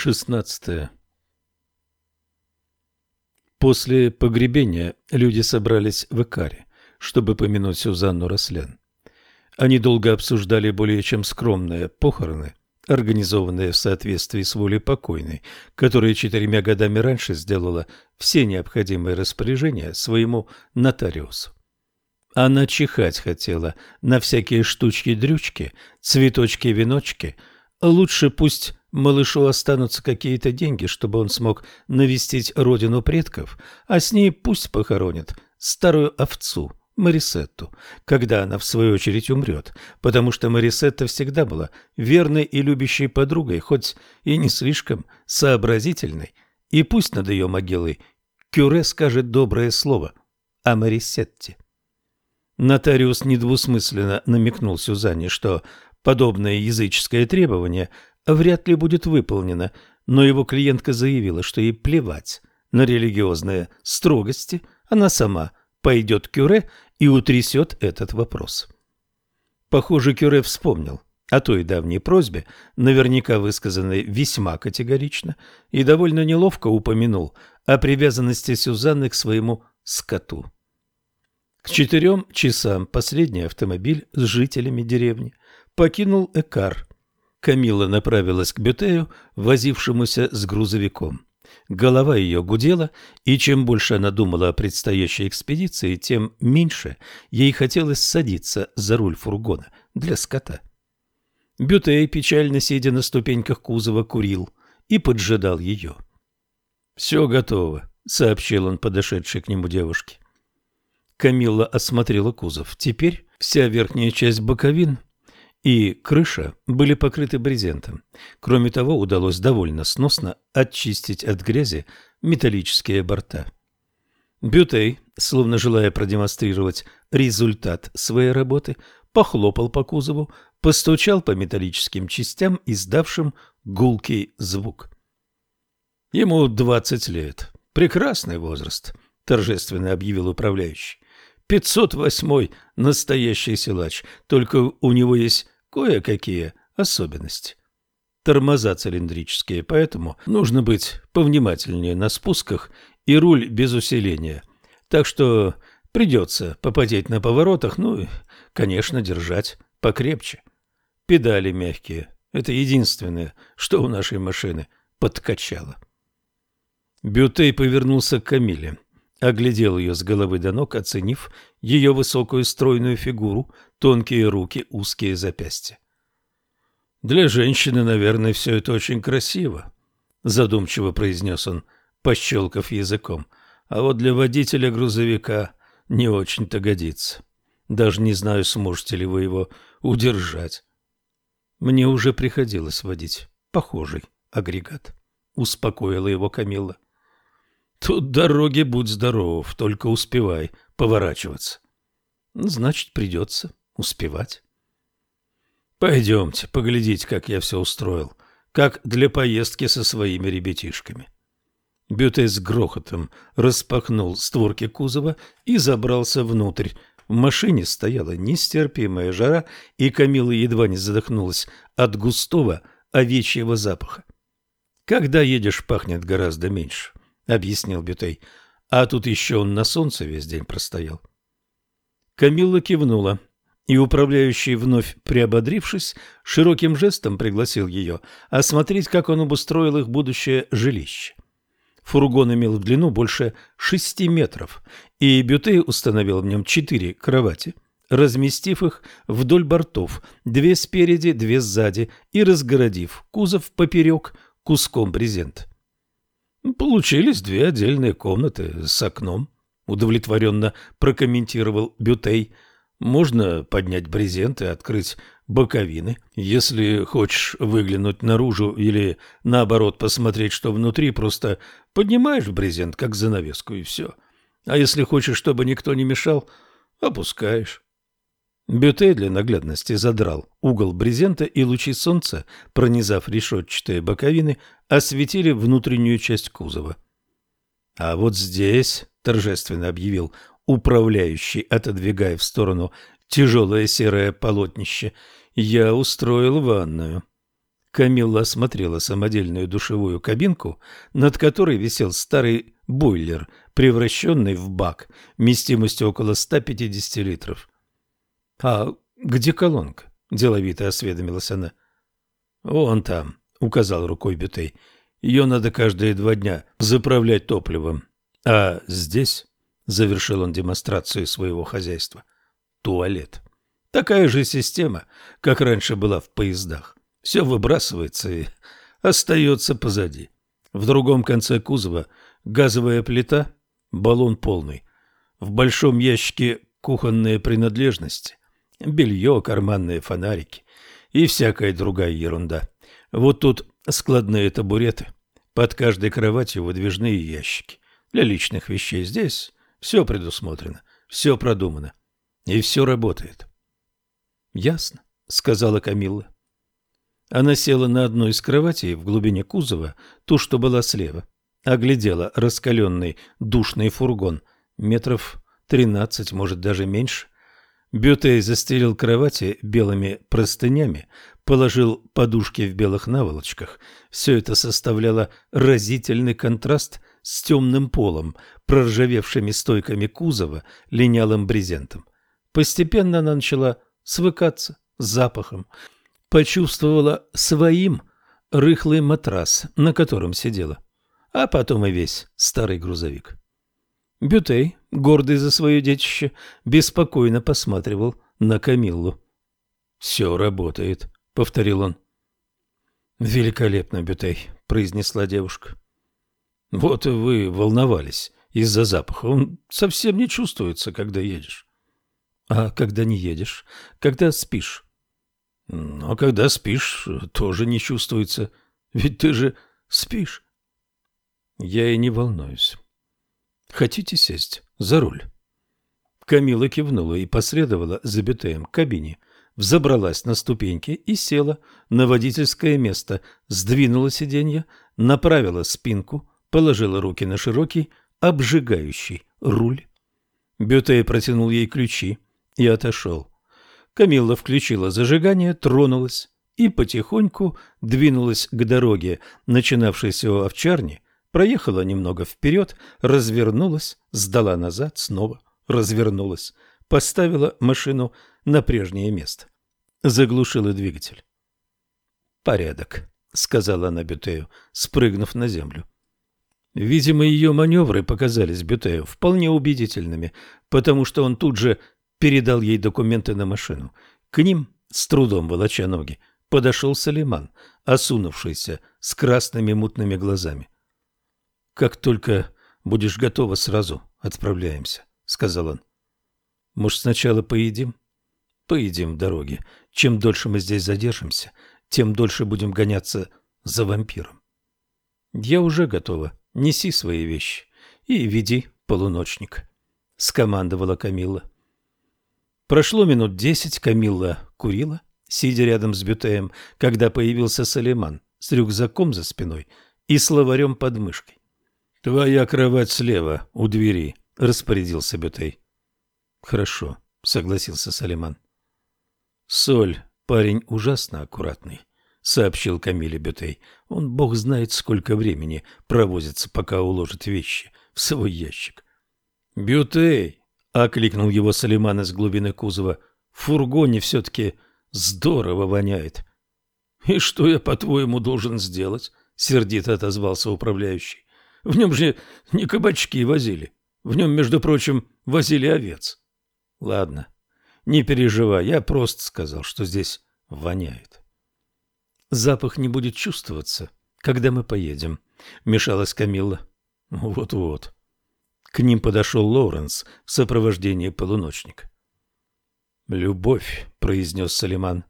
16. После погребения люди собрались в Икаре, чтобы помянуть Сюзанну Рослен. Они долго обсуждали более чем скромные похороны, организованные в соответствии с волей покойной, которая четырьмя годами раньше сделала все необходимые распоряжения своему нотариусу. Она чихать хотела на всякие штучки-дрючки, цветочки-веночки. Лучше пусть малышу останутся какие-то деньги, чтобы он смог навестить родину предков, а с ней пусть похоронят старую овцу, Марисетту, когда она в свою очередь умрет, потому что Марисетта всегда была верной и любящей подругой, хоть и не слишком сообразительной, и пусть над ее могилой Кюре скажет доброе слово о Марисетте. Нотариус недвусмысленно намекнул Сюзанне, что подобное языческое требование вряд ли будет выполнено, но его клиентка заявила, что ей плевать на религиозные строгости, она сама пойдет к Кюре и утрясет этот вопрос. Похоже, Кюре вспомнил о той давней просьбе, наверняка высказанной весьма категорично, и довольно неловко упомянул о привязанности Сюзанны к своему скоту. К четырем часам последний автомобиль с жителями деревни покинул Экар. Камила направилась к Бютею, возившемуся с грузовиком. Голова ее гудела, и чем больше она думала о предстоящей экспедиции, тем меньше ей хотелось садиться за руль фургона для скота. Бютей, печально сидя на ступеньках кузова, курил и поджидал ее. «Все готово», — сообщил он подошедшей к нему девушке. Камилла осмотрела кузов. Теперь вся верхняя часть боковин и крыша были покрыты брезентом. Кроме того, удалось довольно сносно очистить от грязи металлические борта. Бютей, словно желая продемонстрировать результат своей работы, похлопал по кузову, постучал по металлическим частям, издавшим гулкий звук. Ему двадцать лет. Прекрасный возраст, торжественно объявил управляющий. 508-й настоящий силач, только у него есть кое-какие особенности. Тормоза цилиндрические, поэтому нужно быть повнимательнее на спусках и руль без усиления. Так что придется попотеть на поворотах, ну и, конечно, держать покрепче. Педали мягкие. Это единственное, что у нашей машины подкачало. Бютей повернулся к Камиле оглядел ее с головы до ног, оценив ее высокую стройную фигуру, тонкие руки, узкие запястья. «Для женщины, наверное, все это очень красиво», — задумчиво произнес он, пощелкав языком. «А вот для водителя грузовика не очень-то годится. Даже не знаю, сможете ли вы его удержать». «Мне уже приходилось водить похожий агрегат», — успокоила его Камилла. Тут дороги будь здоров, только успевай поворачиваться. Значит, придется успевать. Пойдемте, поглядите, как я все устроил, как для поездки со своими ребятишками. Бюте с грохотом распахнул створки кузова и забрался внутрь. В машине стояла нестерпимая жара, и Камила едва не задохнулась от густого овечьего запаха. Когда едешь, пахнет гораздо меньше объяснил Бютей. А тут еще он на солнце весь день простоял. Камилла кивнула, и управляющий, вновь приободрившись, широким жестом пригласил ее осмотреть, как он обустроил их будущее жилище. Фургон имел в длину больше шести метров, и Бютей установил в нем четыре кровати, разместив их вдоль бортов, две спереди, две сзади, и разгородив кузов поперек куском брезента. Получились две отдельные комнаты с окном, удовлетворенно прокомментировал Бютей. Можно поднять брезент и открыть боковины. Если хочешь выглянуть наружу или, наоборот, посмотреть, что внутри, просто поднимаешь брезент, как занавеску, и все. А если хочешь, чтобы никто не мешал, опускаешь. Бюте для наглядности задрал угол брезента, и лучи солнца, пронизав решетчатые боковины, осветили внутреннюю часть кузова. «А вот здесь», — торжественно объявил управляющий, отодвигая в сторону тяжелое серое полотнище, — «я устроил ванную». Камилла осмотрела самодельную душевую кабинку, над которой висел старый бойлер, превращенный в бак, вместимостью около 150 литров. — А где колонка? — деловито осведомилась она. — Вон там, — указал рукой Бютей. — Ее надо каждые два дня заправлять топливом. А здесь, — завершил он демонстрацию своего хозяйства, — туалет. Такая же система, как раньше была в поездах. Все выбрасывается и остается позади. В другом конце кузова газовая плита, баллон полный. В большом ящике кухонные принадлежности, белье, карманные фонарики и всякая другая ерунда. Вот тут складные табуреты, под каждой кроватью выдвижные ящики. Для личных вещей здесь все предусмотрено, все продумано и все работает. — Ясно, — сказала Камилла. Она села на одну из кроватей в глубине кузова, ту, что была слева. Оглядела раскаленный душный фургон, метров тринадцать, может, даже меньше. Бютей застелил кровати белыми простынями, положил подушки в белых наволочках. Все это составляло разительный контраст с темным полом, проржавевшими стойками кузова, линялым брезентом. Постепенно она начала свыкаться с запахом почувствовала своим рыхлый матрас, на котором сидела, а потом и весь старый грузовик. Бютей, гордый за свое детище, беспокойно посматривал на Камиллу. «Все работает», — повторил он. «Великолепно, Бютей», — произнесла девушка. «Вот вы волновались из-за запаха. Он совсем не чувствуется, когда едешь». «А когда не едешь? Когда спишь?» Но когда спишь, тоже не чувствуется. Ведь ты же спишь. Я и не волнуюсь. Хотите сесть за руль? Камила кивнула и последовала за Бетеем к кабине, взобралась на ступеньки и села на водительское место, сдвинула сиденье, направила спинку, положила руки на широкий, обжигающий руль. Бютей протянул ей ключи и отошел. Камилла включила зажигание, тронулась и потихоньку двинулась к дороге, начинавшейся у овчарни, проехала немного вперед, развернулась, сдала назад, снова развернулась, поставила машину на прежнее место. Заглушила двигатель. «Порядок», — сказала она Бютею, спрыгнув на землю. Видимо, ее маневры показались Бютею вполне убедительными, потому что он тут же передал ей документы на машину. К ним, с трудом волоча ноги, подошел Салиман, осунувшийся, с красными мутными глазами. — Как только будешь готова, сразу отправляемся, — сказал он. — Может, сначала поедим? — Поедим в дороге. Чем дольше мы здесь задержимся, тем дольше будем гоняться за вампиром. — Я уже готова. Неси свои вещи и веди полуночник, — скомандовала Камилла. Прошло минут десять, Камилла курила, сидя рядом с Бютеем, когда появился Салиман с рюкзаком за спиной и словарем под мышкой. — Твоя кровать слева, у двери, — распорядился Бютей. — Хорошо, — согласился Салиман. — Соль, парень ужасно аккуратный, — сообщил Камиле Бютей. Он, бог знает, сколько времени провозится, пока уложит вещи в свой ящик. — Бютей, — окликнул его Салиман из глубины кузова. «В фургоне все-таки здорово воняет». «И что я, по-твоему, должен сделать?» — сердито отозвался управляющий. «В нем же не кабачки возили. В нем, между прочим, возили овец». «Ладно, не переживай, я просто сказал, что здесь воняет». «Запах не будет чувствоваться, когда мы поедем», — мешалась Камилла. «Вот-вот». К ним подошел Лоуренс в сопровождении полуночника. «Любовь», — произнес Салиман,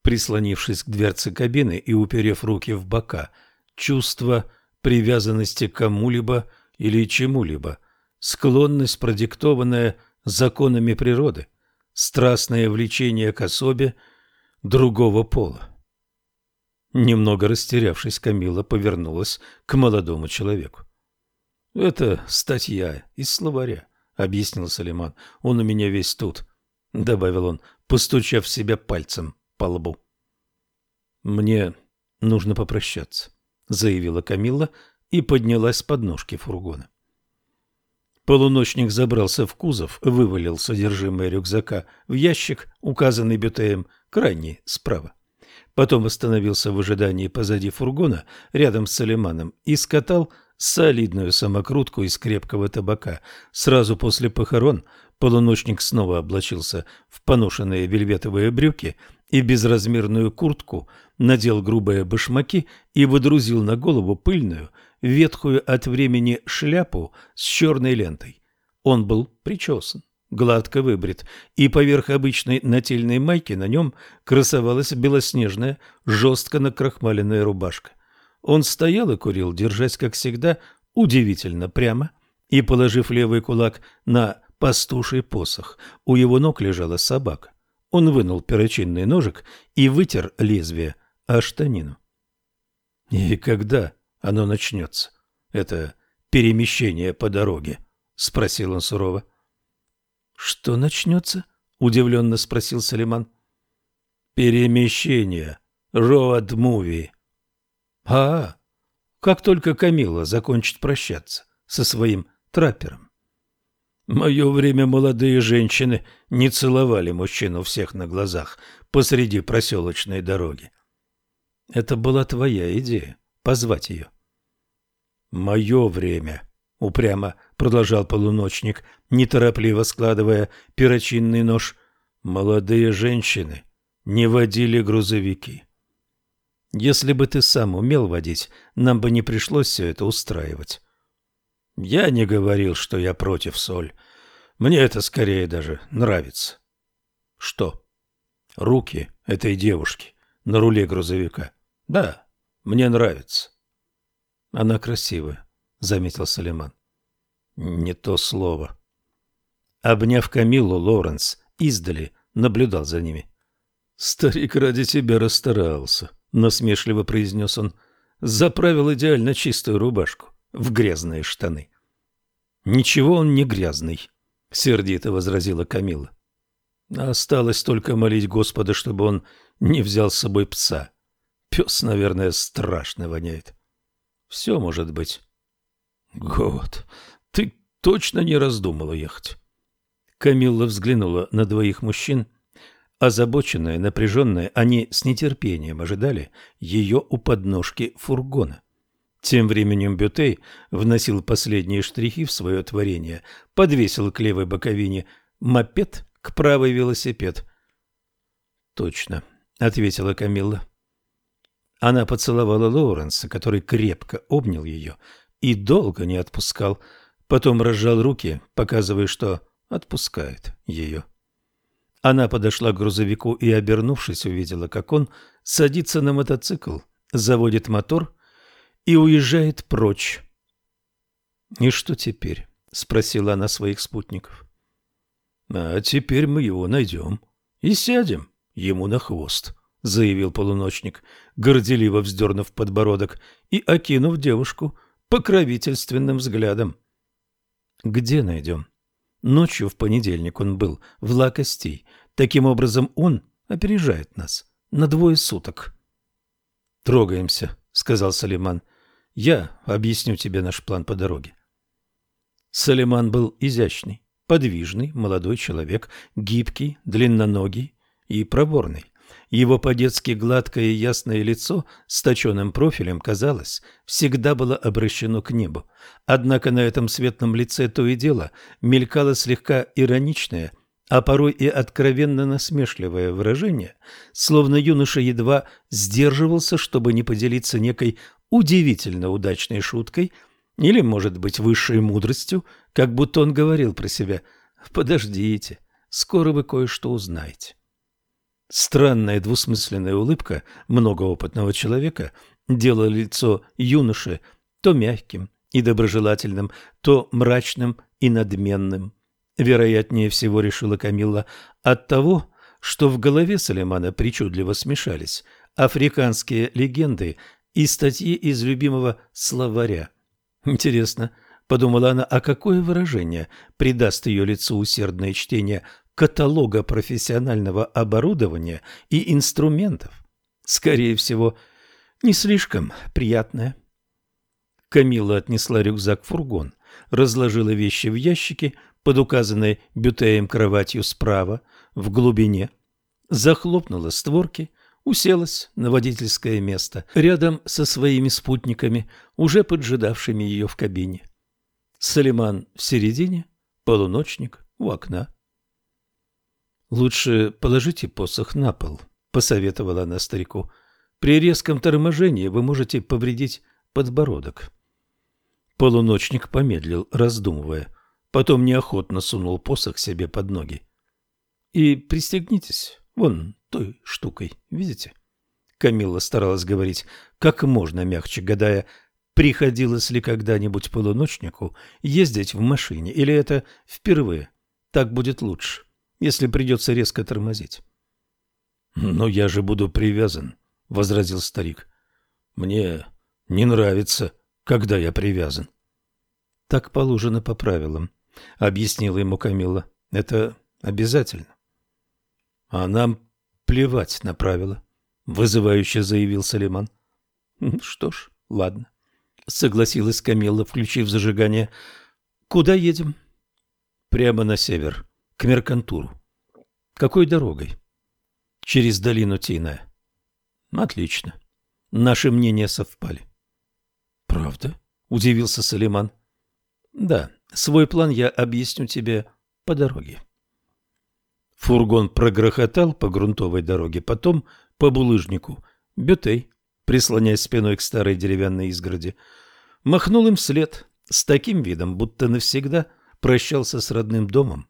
прислонившись к дверце кабины и уперев руки в бока, чувство привязанности к кому-либо или чему-либо, склонность, продиктованная законами природы, страстное влечение к особе другого пола. Немного растерявшись, Камила повернулась к молодому человеку. — Это статья из словаря, — объяснил Салиман. — Он у меня весь тут, — добавил он, постучав себя пальцем по лбу. — Мне нужно попрощаться, заявила Камилла и поднялась с подножки фургона. Полуночник забрался в кузов, вывалил содержимое рюкзака в ящик, указанный Бютеем, крайний справа. Потом остановился в ожидании позади фургона, рядом с Салиманом, и скатал солидную самокрутку из крепкого табака. Сразу после похорон полуночник снова облачился в поношенные вельветовые брюки и безразмерную куртку, надел грубые башмаки и выдрузил на голову пыльную, ветхую от времени шляпу с черной лентой. Он был причесан, гладко выбрит, и поверх обычной нательной майки на нем красовалась белоснежная, жестко накрахмаленная рубашка. Он стоял и курил, держась, как всегда, удивительно прямо, и, положив левый кулак на пастуший посох, у его ног лежала собака. Он вынул перочинный ножик и вытер лезвие о штанину. — И когда оно начнется. Это перемещение по дороге? — спросил он сурово. — Что начнется? — удивленно спросил Салиман. — Перемещение. Роад-муви. — А, как только Камила закончит прощаться со своим траппером. Мое время молодые женщины не целовали мужчину всех на глазах посреди проселочной дороги. Это была твоя идея позвать ее. «Мое время», — упрямо продолжал полуночник, неторопливо складывая перочинный нож. «Молодые женщины не водили грузовики». «Если бы ты сам умел водить, нам бы не пришлось все это устраивать». «Я не говорил, что я против соль. Мне это скорее даже нравится». «Что?» «Руки этой девушки на руле грузовика. Да, мне нравится. Она красивая, заметил Салиман. Не то слово. Обняв Камилу, Лоренс издали наблюдал за ними. Старик ради тебя расстарался, насмешливо произнес он. Заправил идеально чистую рубашку в грязные штаны. Ничего он не грязный, сердито возразила Камила. Осталось только молить Господа, чтобы он не взял с собой пса. Пес, наверное, страшно воняет. Все может быть. Год, ты точно не раздумала ехать? Камилла взглянула на двоих мужчин. Озабоченная, напряженная, они с нетерпением ожидали ее у подножки фургона. Тем временем Бютей вносил последние штрихи в свое творение, подвесил к левой боковине мопед, к правой велосипед. «Точно», — ответила Камилла. Она поцеловала Лоуренса, который крепко обнял ее и долго не отпускал, потом разжал руки, показывая, что отпускает ее. Она подошла к грузовику и, обернувшись, увидела, как он садится на мотоцикл, заводит мотор и уезжает прочь. «И что теперь?» — спросила она своих спутников. «А теперь мы его найдем и сядем ему на хвост». — заявил полуночник, горделиво вздернув подбородок и окинув девушку покровительственным взглядом. «Где найдем?» Ночью в понедельник он был в Лакостей. Таким образом, он опережает нас на двое суток. «Трогаемся», — сказал Салиман. «Я объясню тебе наш план по дороге». Салиман был изящный, подвижный, молодой человек, гибкий, длинноногий и проворный. Его по-детски гладкое и ясное лицо с точенным профилем, казалось, всегда было обращено к небу. Однако на этом светлом лице то и дело мелькало слегка ироничное, а порой и откровенно насмешливое выражение, словно юноша едва сдерживался, чтобы не поделиться некой удивительно удачной шуткой или, может быть, высшей мудростью, как будто он говорил про себя «Подождите, скоро вы кое-что узнаете». Странная двусмысленная улыбка многоопытного человека делала лицо юноши то мягким и доброжелательным, то мрачным и надменным. Вероятнее всего, решила Камилла, от того, что в голове Салимана причудливо смешались африканские легенды и статьи из любимого словаря. Интересно, подумала она, а какое выражение придаст ее лицу усердное чтение каталога профессионального оборудования и инструментов. Скорее всего, Не слишком приятное. Камила отнесла рюкзак в фургон, разложила вещи в ящике под указанной бютеем кроватью справа, в глубине, захлопнула створки, уселась на водительское место рядом со своими спутниками, уже поджидавшими ее в кабине. Салиман в середине, полуночник у окна. «Лучше положите посох на пол», — посоветовала она старику. «При резком торможении вы можете повредить подбородок». Полуночник помедлил, раздумывая. Потом неохотно сунул посох себе под ноги. «И пристегнитесь вон той штукой, видите?» Камилла старалась говорить как можно мягче, гадая, приходилось ли когда-нибудь полуночнику ездить в машине, или это впервые. Так будет лучше, если придется резко тормозить. «Но я же буду привязан», — возразил старик. «Мне не нравится, когда я привязан». «Так положено по правилам», — объяснила ему Камилла. «Это обязательно». «А нам плевать на правила», — вызывающе заявил Салиман. «Что ж, ладно», — согласилась Камилла, включив зажигание. «Куда едем?» «Прямо на север, к Меркантуру». «Какой дорогой?» «Через долину Тина». «Отлично. Наши мнения совпали». «Правда?» — удивился Салиман. «Да, свой план я объясню тебе по дороге». Фургон прогрохотал по грунтовой дороге, потом по булыжнику. Бютей, прислоняясь спиной к старой деревянной изгороди, махнул им вслед с таким видом, будто навсегда прощался с родным домом,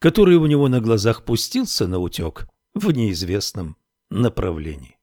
который у него на глазах пустился на утек в неизвестном направлении.